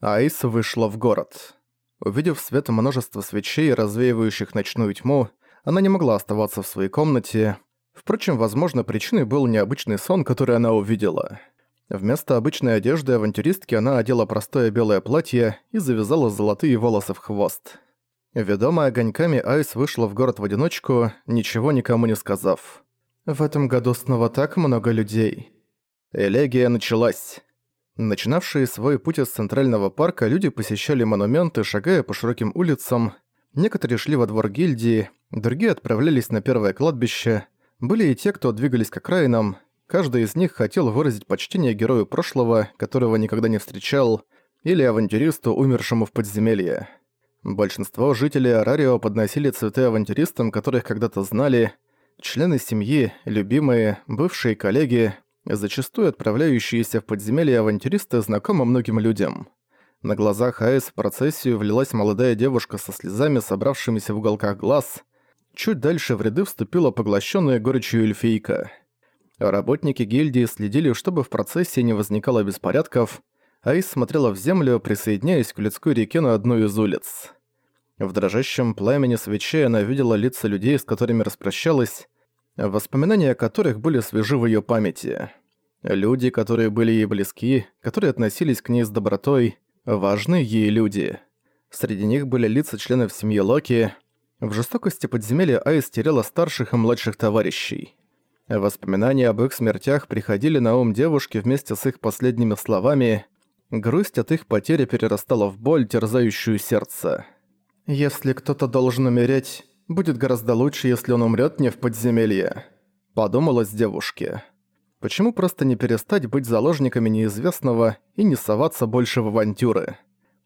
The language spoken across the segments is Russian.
Айс вышла в город. Увидев свет множества свечей, развеивающих ночную тьму, она не могла оставаться в своей комнате. Впрочем, возможно, причиной был необычный сон, который она увидела. Вместо обычной одежды авантюристки она одела простое белое платье и завязала золотые волосы в хвост. Ведомая огоньками, Айс вышла в город в одиночку, ничего никому не сказав. «В этом году снова так много людей». Элегия началась. Начинавшие свой путь из Центрального парка, люди посещали монументы, шагая по широким улицам. Некоторые шли во двор гильдии, другие отправлялись на первое кладбище. Были и те, кто двигались к окраинам. Каждый из них хотел выразить почтение герою прошлого, которого никогда не встречал, или авантюристу, умершему в подземелье. Большинство жителей Арарио подносили цветы авантюристам, которых когда-то знали, члены семьи, любимые, бывшие коллеги, зачастую отправляющиеся в подземелье авантюристы знакомы многим людям. На глазах Айс в процессию влилась молодая девушка со слезами, собравшимися в уголках глаз. Чуть дальше в ряды вступила поглощенная горечью эльфийка. Работники гильдии следили, чтобы в процессе не возникало беспорядков, Айс смотрела в землю, присоединяясь к людской реке на одну из улиц. В дрожащем пламени свечей она видела лица людей, с которыми распрощалась, воспоминания о которых были свежи в её памяти. Люди, которые были ей близки, которые относились к ней с добротой, важны ей люди. Среди них были лица членов семьи Локи. В жестокости подземелья Айс теряла старших и младших товарищей. Воспоминания об их смертях приходили на ум девушки вместе с их последними словами – Грусть от их потери перерастала в боль, терзающую сердце. «Если кто-то должен умереть, будет гораздо лучше, если он умрет не в подземелье», – подумалась девушке. Почему просто не перестать быть заложниками неизвестного и не соваться больше в авантюры?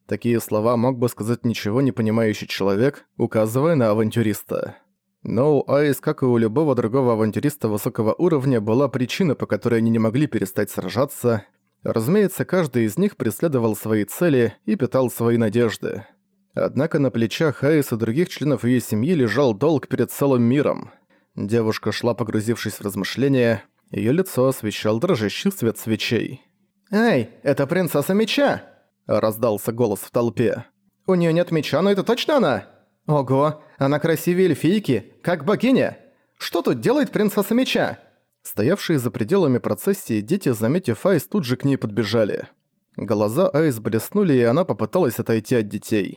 Такие слова мог бы сказать ничего не понимающий человек, указывая на авантюриста. Но у Айс, как и у любого другого авантюриста высокого уровня, была причина, по которой они не могли перестать сражаться, Разумеется, каждый из них преследовал свои цели и питал свои надежды. Однако на плечах Айс и других членов ее семьи лежал долг перед целым миром. Девушка шла, погрузившись в размышления, ее лицо освещал дрожащий свет свечей. «Эй, это принцесса меча!» – раздался голос в толпе. «У нее нет меча, но это точно она? Ого, она красивее эльфийки, как богиня! Что тут делает принцесса меча?» Стоявшие за пределами процессии дети, заметив Айс, тут же к ней подбежали. Глаза Айс блеснули, и она попыталась отойти от детей.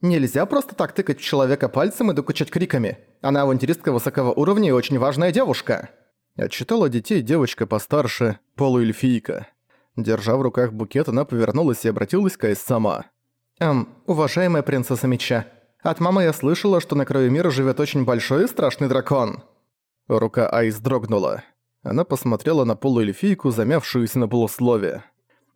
«Нельзя просто так тыкать в человека пальцем и докучать криками. Она авантюристка высокого уровня и очень важная девушка». Отчитала детей девочка постарше, полуэльфийка. Держа в руках букет, она повернулась и обратилась к Айс сама. «Эм, уважаемая принцесса меча, от мамы я слышала, что на краю мира живет очень большой и страшный дракон». Рука Айс дрогнула. Она посмотрела на полуэльфийку, замявшуюся на полуслове.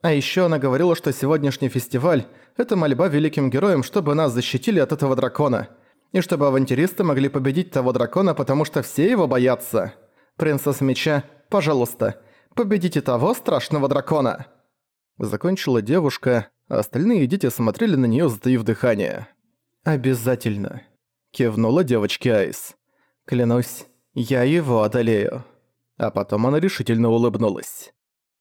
А еще она говорила, что сегодняшний фестиваль – это мольба великим героям, чтобы нас защитили от этого дракона. И чтобы авантюристы могли победить того дракона, потому что все его боятся. Принцесса Меча, пожалуйста, победите того страшного дракона!» Закончила девушка, а остальные дети смотрели на нее, затаив дыхание. «Обязательно», – кивнула девочке Айс. «Клянусь, я его одолею». А потом она решительно улыбнулась.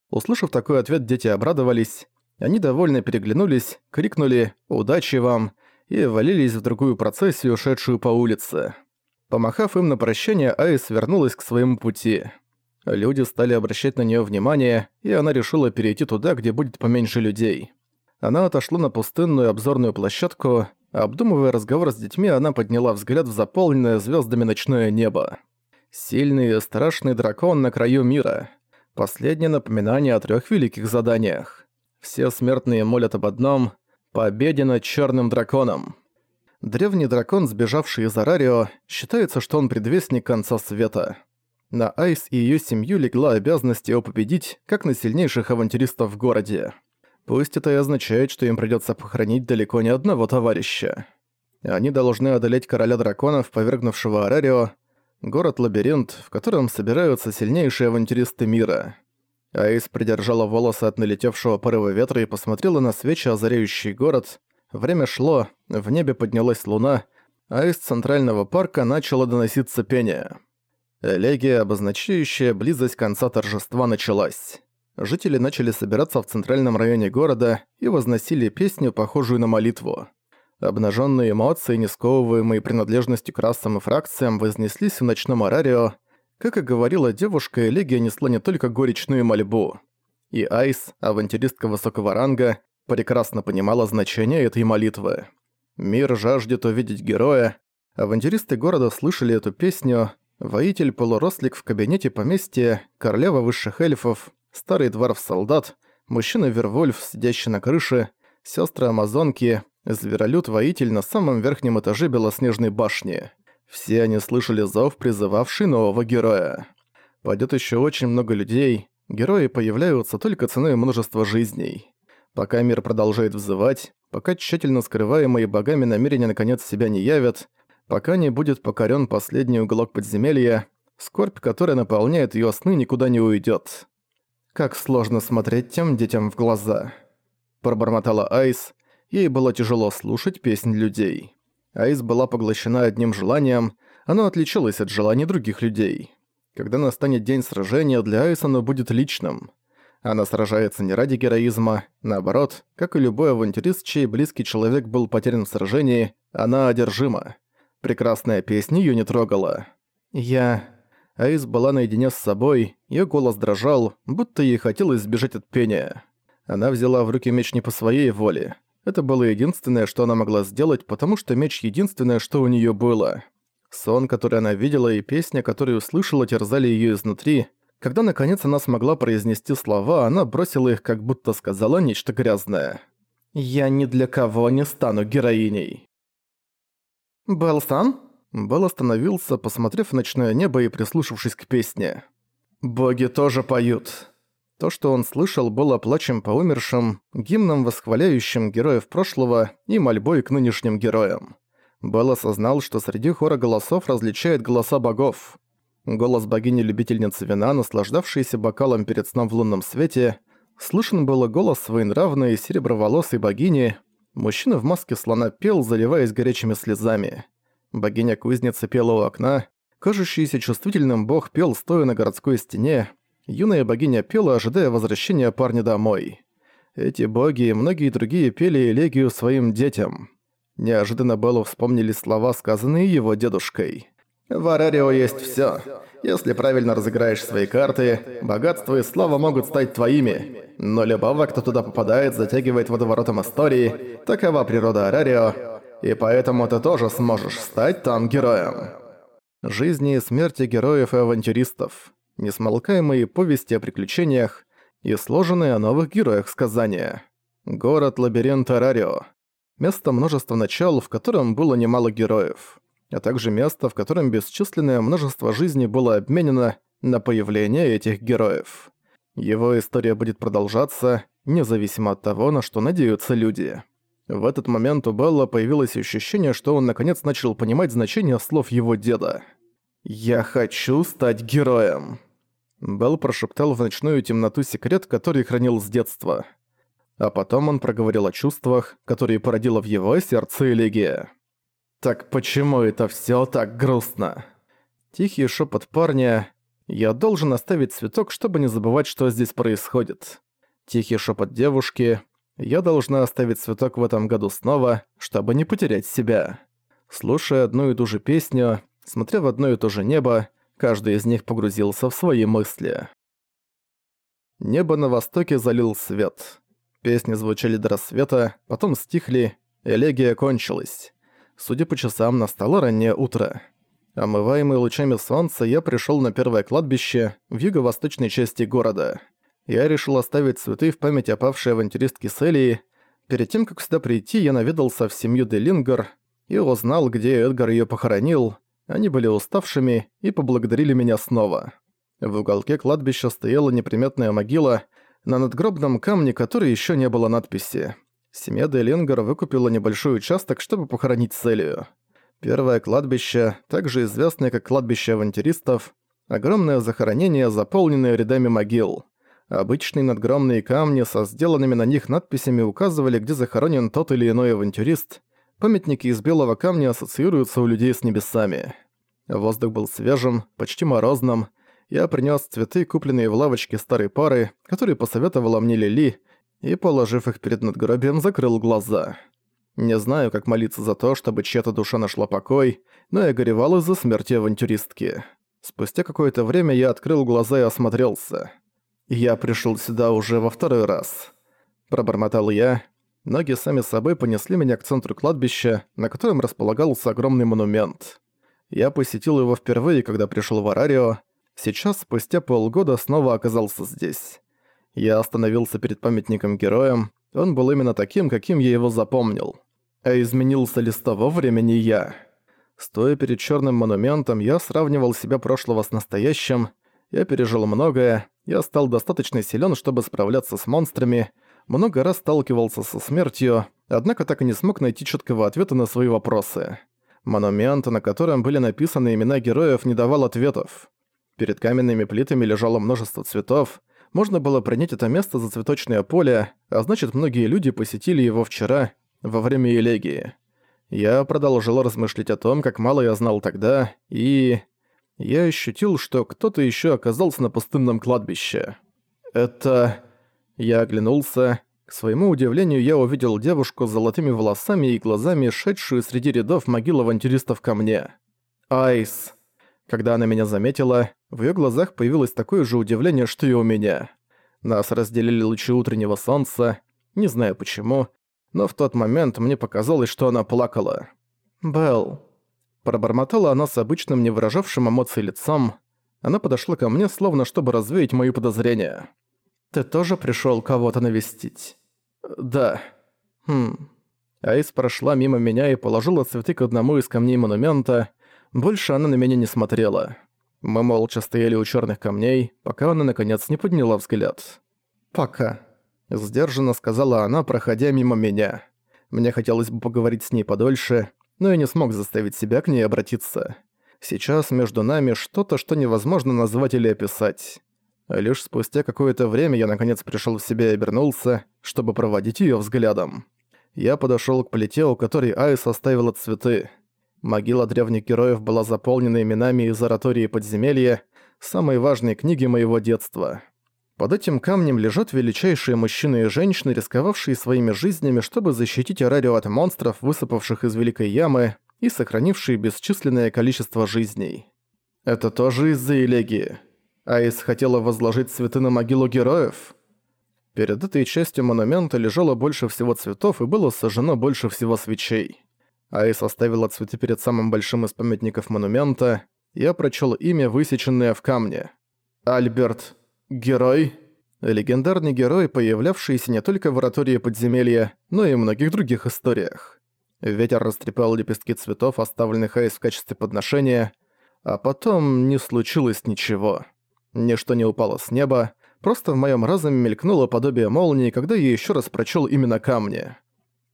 Услышав такой ответ, дети обрадовались. Они довольно переглянулись, крикнули «Удачи вам!» и валились в другую процессию, шедшую по улице. Помахав им на прощание, Айс вернулась к своему пути. Люди стали обращать на нее внимание, и она решила перейти туда, где будет поменьше людей. Она отошла на пустынную обзорную площадку, обдумывая разговор с детьми, она подняла взгляд в заполненное звездами ночное небо. Сильный и страшный дракон на краю мира. Последнее напоминание о трех великих заданиях. Все смертные молят об одном – победе над черным драконом. Древний дракон, сбежавший из Арарио, считается, что он предвестник конца света. На Айс и ее семью легла обязанность его победить, как на сильнейших авантюристов в городе. Пусть это и означает, что им придется похоронить далеко не одного товарища. Они должны одолеть короля драконов, повергнувшего Арарио, Город-лабиринт, в котором собираются сильнейшие авантюристы мира. Аис придержала волосы от налетевшего порыва ветра и посмотрела на свечи, озаряющий город. Время шло, в небе поднялась луна, а из центрального парка начало доноситься пение. Элегия, обозначающая близость конца торжества, началась. жители начали собираться в центральном районе города и возносили песню, похожую на молитву. Обнаженные эмоции, не сковываемые принадлежностью к расам и фракциям, вознеслись в ночном арарио. Как и говорила девушка, Элегия несла не только горечную мольбу. И Айс, авантюристка высокого ранга, прекрасно понимала значение этой молитвы. Мир жаждет увидеть героя. Авантюристы города слышали эту песню. Воитель-полурослик в кабинете поместья, королева высших эльфов, старый дворф-солдат, мужчина-вервольф, сидящий на крыше, сестры-амазонки, Зверолюд-воитель на самом верхнем этаже Белоснежной башни. Все они слышали зов, призывавший нового героя. Пойдет еще очень много людей, герои появляются только ценой множества жизней. Пока мир продолжает взывать, пока тщательно скрываемые богами намерения наконец себя не явят, пока не будет покорен последний уголок подземелья, скорбь, которая наполняет ее сны, никуда не уйдет. Как сложно смотреть тем детям в глаза. Пробормотала Айс, Ей было тяжело слушать песнь людей. Айс была поглощена одним желанием, оно отличалось от желаний других людей. Когда настанет день сражения, для Айс оно будет личным. Она сражается не ради героизма, наоборот, как и любой авантюрист, чей близкий человек был потерян в сражении, она одержима. Прекрасная песня её не трогала. «Я...» Айс была наедине с собой, её голос дрожал, будто ей хотелось сбежать от пения. Она взяла в руки меч не по своей воле. Это было единственное, что она могла сделать, потому что меч — единственное, что у неё было. Сон, который она видела, и песня, которую услышала, терзали её изнутри. Когда, наконец, она смогла произнести слова, она бросила их, как будто сказала нечто грязное. «Я ни для кого не стану героиней». «Белл-сан?» Белл остановился, посмотрев в ночное небо и прислушавшись к песне. «Боги тоже поют». То, что он слышал, было плачем по умершим, гимном, восхваляющим героев прошлого и мольбой к нынешним героям. Белл осознал, что среди хора голосов различает голоса богов. Голос богини-любительницы вина, наслаждавшейся бокалом перед сном в лунном свете, слышен был голос своенравной сереброволосой богини. Мужчина в маске слона пел, заливаясь горячими слезами. Богиня-кузница пела у окна, кажущийся чувствительным бог пел, стоя на городской стене, юная богиня пела, ожидая возвращения парня домой. Эти боги и многие другие пели элегию своим детям. Неожиданно Беллу вспомнили слова, сказанные его дедушкой. «В Арарио есть всё. Если правильно разыграешь свои карты, богатство и слава могут стать твоими. Но любого, кто туда попадает, затягивает водоворотом истории. Такова природа Арарио. И поэтому ты тоже сможешь стать там героем». Жизни и смерти героев и авантюристов несмолкаемые повести о приключениях и сложенные о новых героях сказания. Город-лабиринт Арарио. Место множества начал, в котором было немало героев. А также место, в котором бесчисленное множество жизней было обменено на появление этих героев. Его история будет продолжаться, независимо от того, на что надеются люди. В этот момент у Белла появилось ощущение, что он наконец начал понимать значение слов его деда. «Я хочу стать героем». Белл прошептал в ночную темноту секрет, который хранил с детства. А потом он проговорил о чувствах, которые породила в его сердце Элегия. «Так почему это всё так грустно?» Тихий шепот парня «Я должен оставить цветок, чтобы не забывать, что здесь происходит». Тихий шепот девушки «Я должна оставить цветок в этом году снова, чтобы не потерять себя». Слушая одну и ту же песню, смотря в одно и то же небо, каждый из них погрузился в свои мысли. Небо на востоке залил свет. Песни звучали до рассвета, потом стихли, элегия кончилась. Судя по часам, настало раннее утро. Омываемый лучами солнца, я пришёл на первое кладбище в юго-восточной части города. Я решил оставить цветы в память о павшей авантюристке Селии. Перед тем, как сюда прийти, я наведался в семью Делингер и узнал, где Эдгар её похоронил. Они были уставшими и поблагодарили меня снова. В уголке кладбища стояла неприметная могила, на надгробном камне которой еще не было надписи. Семья Делингер выкупила небольшой участок, чтобы похоронить Селию. Первое кладбище, также известное как кладбище авантюристов, огромное захоронение, заполненное рядами могил. Обычные надгромные камни со сделанными на них надписями указывали, где захоронен тот или иной авантюрист, Памятники из белого камня ассоциируются у людей с небесами. Воздух был свежим, почти морозным, Я принёс цветы, купленные в лавочке старой пары, которые посоветовала мне Лили, и, положив их перед надгробием, закрыл глаза. Не знаю, как молиться за то, чтобы чья-то душа нашла покой, но я горевал из-за смерти авантюристки. Спустя какое-то время я открыл глаза и осмотрелся. Я пришёл сюда уже во второй раз. Пробормотал я. Ноги сами собой понесли меня к центру кладбища, на котором располагался огромный монумент. Я посетил его впервые, когда пришёл в Арарио. Сейчас, спустя полгода, снова оказался здесь. Я остановился перед памятником героям. Он был именно таким, каким я его запомнил. А изменился ли с того времени я? Стоя перед чёрным монументом, я сравнивал себя прошлого с настоящим. Я пережил многое. Я стал достаточно силен, чтобы справляться с монстрами, много раз сталкивался со смертью, однако так и не смог найти четкого ответа на свои вопросы. Монумент, на котором были написаны имена героев, не давал ответов. Перед каменными плитами лежало множество цветов. Можно было принять это место за цветочное поле, а значит, многие люди посетили его вчера, во время элегии. Я продолжил размышлять о том, как мало я знал тогда, и... Я ощутил, что кто-то еще оказался на пустынном кладбище. Это... Я оглянулся. К своему удивлению, я увидел девушку с золотыми волосами и глазами, шедшую среди рядов могил авантюристов ко мне. Айс. Когда она меня заметила, в её глазах появилось такое же удивление, что и у меня. Нас разделили лучи утреннего солнца, не знаю почему, но в тот момент мне показалось, что она плакала. «Белл». Пробормотала она с обычным не выражавшим эмоций лицом. Она подошла ко мне, словно чтобы развеять мои подозрения. «Ты тоже пришёл кого-то навестить?» «Да». «Хм». Айс прошла мимо меня и положила цветы к одному из камней монумента. Больше она на меня не смотрела. Мы молча стояли у чёрных камней, пока она наконец не подняла взгляд. «Пока», — сдержанно сказала она, проходя мимо меня. Мне хотелось бы поговорить с ней подольше, но я не смог заставить себя к ней обратиться. Сейчас между нами что-то, что невозможно назвать или описать. Лишь спустя какое-то время я наконец пришел в себя и обернулся, чтобы проводить ее взглядом. Я подошел к плите, у которой Айс оставила цветы. Могила древних героев была заполнена именами из оратории подземелья, самой важной книги моего детства. Под этим камнем лежат величайшие мужчины и женщины, рисковавшие своими жизнями, чтобы защитить Арарио от монстров, высыпавших из Великой Ямы, и сохранившие бесчисленное количество жизней. Это тоже из-за элегии. Айс хотела возложить цветы на могилу героев. Перед этой частью монумента лежало больше всего цветов и было сожжено больше всего свечей. Айс оставила цветы перед самым большим из памятников монумента. Я прочел имя, высеченное в камне. Альберт. Герой. Легендарный герой, появлявшийся не только в оратории подземелья, но и в многих других историях. Ветер растрепал лепестки цветов, оставленных Айс в качестве подношения, а потом не случилось ничего. Ничто не упало с неба, просто в моем разуме мелькнуло подобие молнии, когда я еще раз прочел именно камни.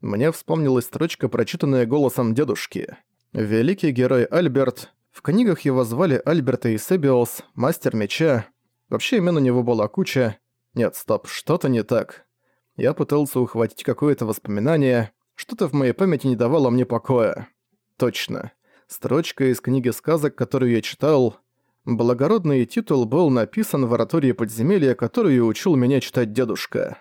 Мне вспомнилась строчка, прочитанная голосом дедушки. Великий герой Альберт. В книгах его звали Альберт Эйсебиос, мастер меча. Вообще имен у него была куча. Нет, стоп, что-то не так. Я пытался ухватить какое-то воспоминание, что-то в моей памяти не давало мне покоя. Точно. Строчка из книги сказок, которую я читал, Благородный титул был написан в оратории подземелья, которую учил меня читать дедушка.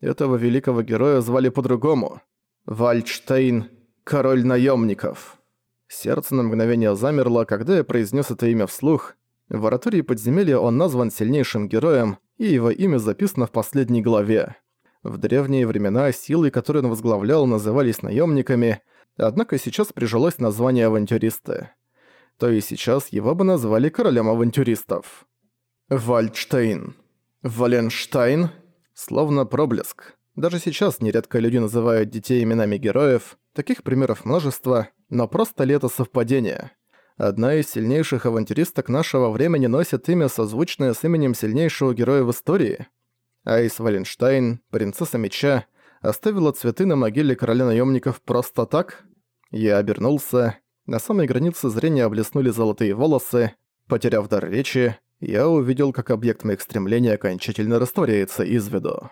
Этого великого героя звали по-другому. Вальдштейн, король наемников. Сердце на мгновение замерло, когда я произнес это имя вслух. В оратории подземелья он назван сильнейшим героем, и его имя записано в последней главе. В древние времена силы, которые он возглавлял, назывались наемниками, однако сейчас прижилось название авантюристы то и сейчас его бы назвали королем авантюристов. Вальдштейн. Валенштайн. Словно проблеск. Даже сейчас нередко люди называют детей именами героев, таких примеров множество, но просто ли это совпадение? Одна из сильнейших авантюристок нашего времени носит имя, созвучное с именем сильнейшего героя в истории. Айс Валенштайн, принцесса меча, оставила цветы на могиле короля наемников просто так? Я обернулся. На самой границе зрения блеснули золотые волосы. Потеряв дар речи, я увидел, как объект моих стремлений окончательно растворяется из виду.